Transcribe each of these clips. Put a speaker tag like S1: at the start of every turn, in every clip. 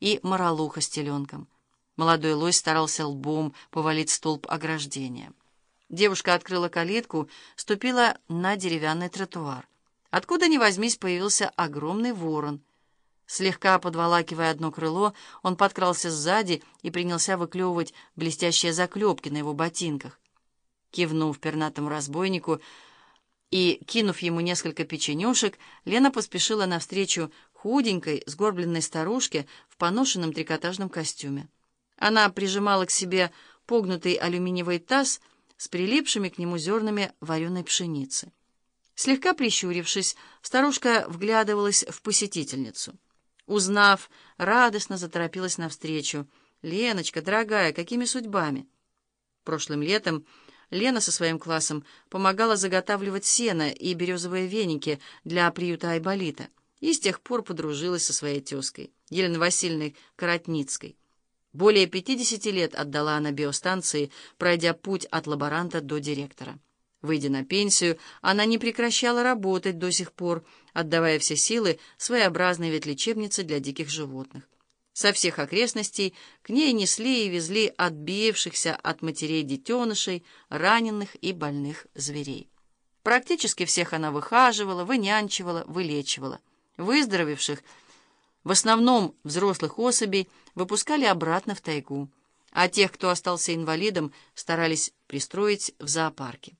S1: и моралуха с теленком. Молодой лось старался лбом повалить столб ограждения. Девушка открыла калитку, ступила на деревянный тротуар. Откуда ни возьмись появился огромный ворон. Слегка подволакивая одно крыло, он подкрался сзади и принялся выклевывать блестящие заклепки на его ботинках. Кивнув пернатому разбойнику и кинув ему несколько печенюшек, Лена поспешила навстречу худенькой, сгорбленной старушке в поношенном трикотажном костюме. Она прижимала к себе погнутый алюминиевый таз с прилипшими к нему зернами вареной пшеницы. Слегка прищурившись, старушка вглядывалась в посетительницу. Узнав, радостно заторопилась навстречу. «Леночка, дорогая, какими судьбами?» Прошлым летом Лена со своим классом помогала заготавливать сено и березовые веники для приюта Айболита и с тех пор подружилась со своей тезкой, Еленой Васильевной Коротницкой. Более 50 лет отдала она биостанции, пройдя путь от лаборанта до директора. Выйдя на пенсию, она не прекращала работать до сих пор, отдавая все силы своеобразной ветлечебнице для диких животных. Со всех окрестностей к ней несли и везли отбившихся от матерей детенышей, раненых и больных зверей. Практически всех она выхаживала, вынянчивала, вылечивала. Выздоровевших – в основном взрослых особей выпускали обратно в тайгу, а тех, кто остался инвалидом, старались пристроить в зоопарке.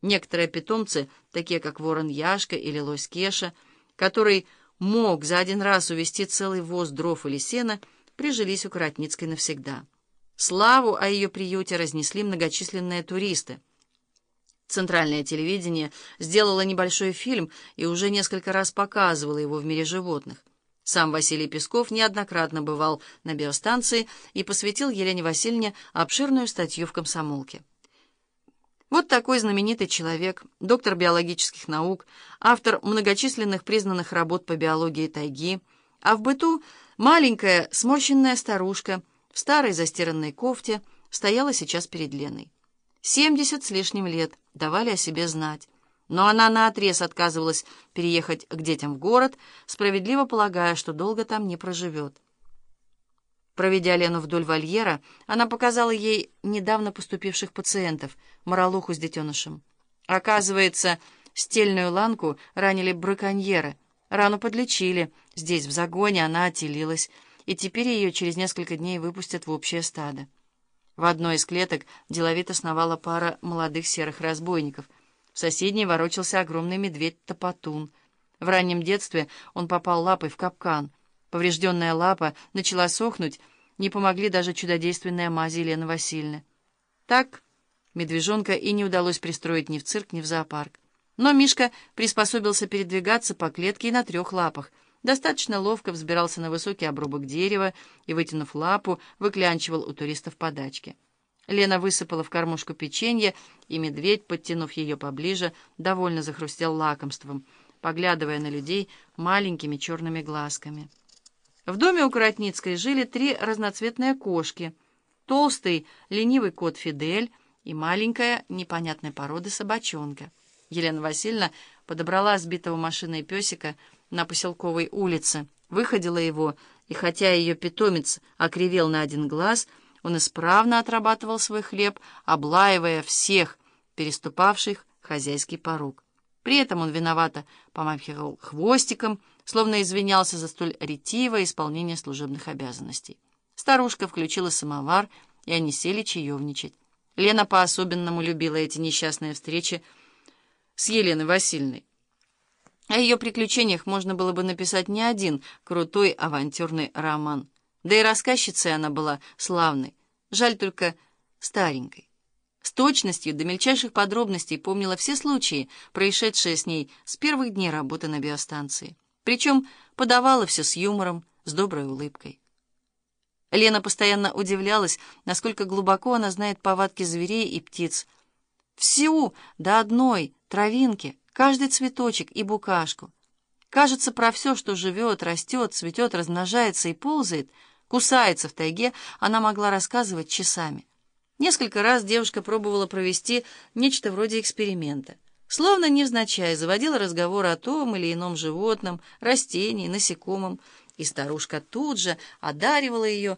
S1: Некоторые питомцы, такие как ворон Яшка или лось Кеша, который мог за один раз увести целый воз дров или сена, прижились у Коротницкой навсегда. Славу о ее приюте разнесли многочисленные туристы. Центральное телевидение сделало небольшой фильм и уже несколько раз показывало его в мире животных. Сам Василий Песков неоднократно бывал на биостанции и посвятил Елене Васильевне обширную статью в «Комсомолке». Вот такой знаменитый человек, доктор биологических наук, автор многочисленных признанных работ по биологии тайги, а в быту маленькая сморщенная старушка в старой застиранной кофте стояла сейчас перед Леной. Семьдесят с лишним лет давали о себе знать но она наотрез отказывалась переехать к детям в город, справедливо полагая, что долго там не проживет. Проведя Лену вдоль вольера, она показала ей недавно поступивших пациентов, моралуху с детенышем. Оказывается, стельную ланку ранили браконьеры. Рану подлечили. Здесь, в загоне, она отелилась, и теперь ее через несколько дней выпустят в общее стадо. В одной из клеток деловито сновала пара молодых серых разбойников — в соседней ворочался огромный медведь-топотун. В раннем детстве он попал лапой в капкан. Поврежденная лапа начала сохнуть, не помогли даже чудодейственные мази Елены Васильевны. Так медвежонка и не удалось пристроить ни в цирк, ни в зоопарк. Но Мишка приспособился передвигаться по клетке и на трех лапах. Достаточно ловко взбирался на высокий обрубок дерева и, вытянув лапу, выклянчивал у туристов подачки. Лена высыпала в кормушку печенье, и медведь, подтянув ее поближе, довольно захрустел лакомством, поглядывая на людей маленькими черными глазками. В доме у Коротницкой жили три разноцветные кошки. Толстый, ленивый кот Фидель и маленькая, непонятной породы собачонка. Елена Васильевна подобрала сбитого машиной песика на поселковой улице, выходила его, и хотя ее питомец окривел на один глаз — он исправно отрабатывал свой хлеб, облаивая всех, переступавших хозяйский порог. При этом он виновато помахивал хвостиком, словно извинялся за столь ретивое исполнение служебных обязанностей. Старушка включила самовар, и они сели чаевничать. Лена по-особенному любила эти несчастные встречи с Еленой Васильевной. О ее приключениях можно было бы написать не один крутой авантюрный роман. Да и рассказчицей она была славной. Жаль только старенькой. С точностью до мельчайших подробностей помнила все случаи, происшедшие с ней с первых дней работы на биостанции. Причем подавала все с юмором, с доброй улыбкой. Лена постоянно удивлялась, насколько глубоко она знает повадки зверей и птиц. Всю до одной травинки, каждый цветочек и букашку. Кажется, про все, что живет, растет, цветет, размножается и ползает — кусается в тайге, она могла рассказывать часами. Несколько раз девушка пробовала провести нечто вроде эксперимента. Словно невзначай заводила разговор о том или ином животном, растении, насекомом, И старушка тут же одаривала ее